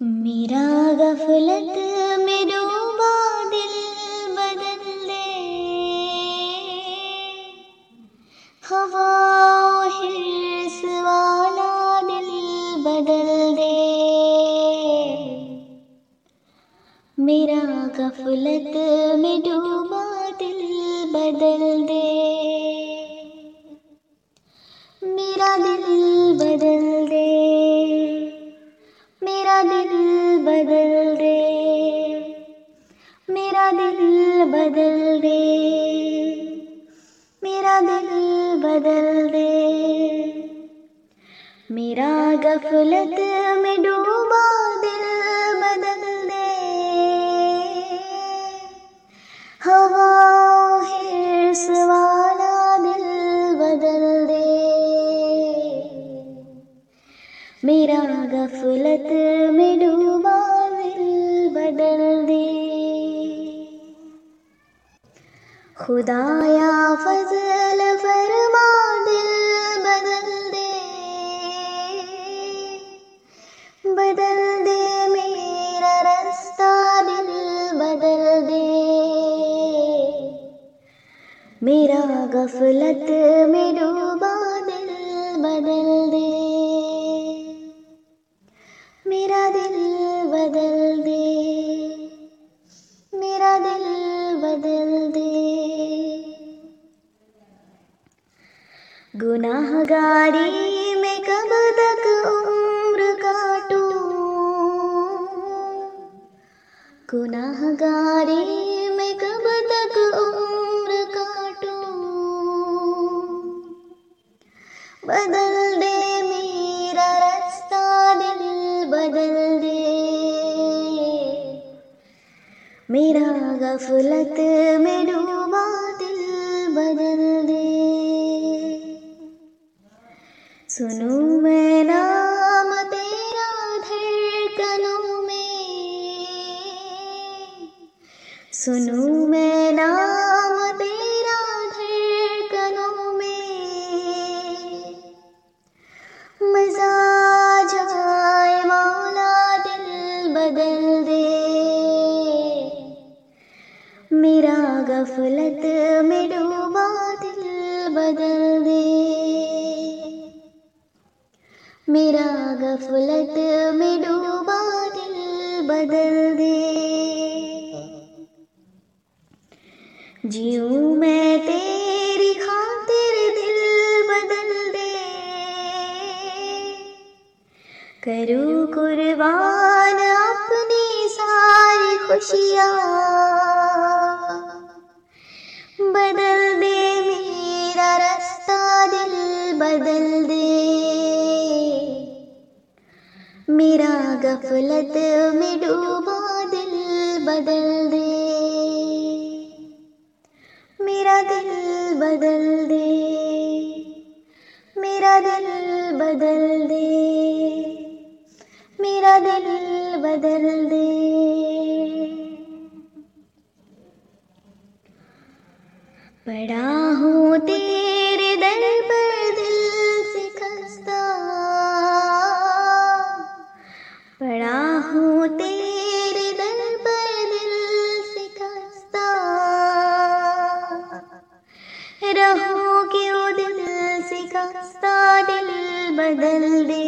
मेरा गफलत में डूबा दिल बदल दे हवा हिर्स वाला दिल बदल दे मेरा गफलत में डूबा दिल बदल दे मेरा दिल मेरा दिल बदल दे। मेरा दिल बदल दे। मेरा गफलत में डूबा दिल बदल दे। हवा वाला दिल बदल दे। मेरा गफलत में डूबा खुदाया फजल फरमा दिल बदल दे। बदल दे मेरा रास्ता दिल बदल दे। मेरा गफलत में डूबा दिल बदल गुनाहगारी में कब तक उम्र काटूं? गुनाहगारी में कब तक उम्र काटूं? बदल दे मेरा रास्ता दिल बदल दे। मेरा गफलत में डूबा दिल बदल सुनूं मैं नाम तेरा धड़कनों में। सुनूं मैं नाम तेरा धड़कनों में। मज़ा जाए मौला दिल बदल दे। मेरा गफलत में गफलत में डूबा दिल बदल दे। जीऊं मैं तेरी खातिर दिल बदल दे। करूँ कुर्बान अपनी सारी खुशियाँ। बदल दे मेरा रास्ता, दिल बदल दे। मेरा गफलत में डूबा दिल बदल दे मेरा दिल बदल दे मेरा दिल बदल दे मेरा दिल बदल दे पड़ा से खस्ता दिल बदल दे।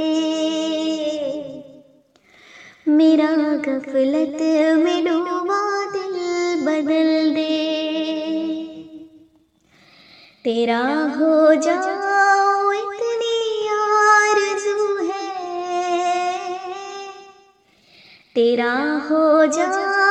मेरा गफलत में डूबा दिल बदल दे। तेरा हो जाओ इतनी आरज़ू है। तेरा हो जाओ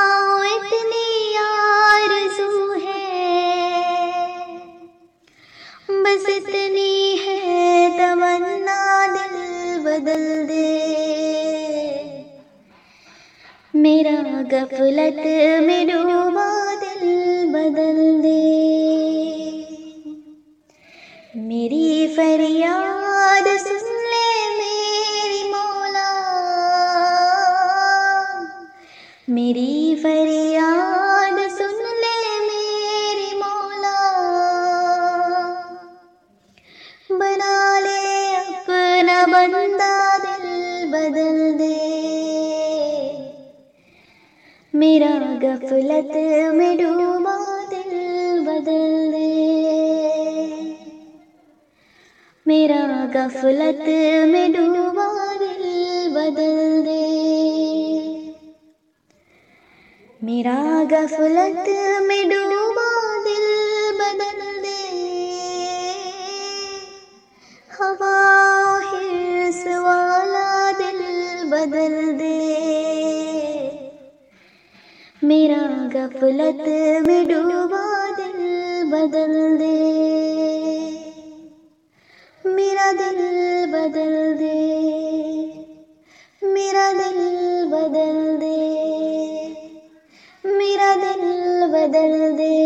मेरा गफलत में डूबा दिल बदल दे। मेरी फरियाद सुन ले मेरी मौला। मेरी फरियाद सुन ले मेरी मौला। बना ले अपना बंदा दिल बदल मेरा गफलत में डूबा दिल बदल दे मेरा गफलत में डूबा दिल बदल दे मेरा गफलत में डूबा गफलत में डूबा दिल बदल दे। मेरा दिल बदल दे। मेरा दिल बदल दे। मेरा दिल बदल दे।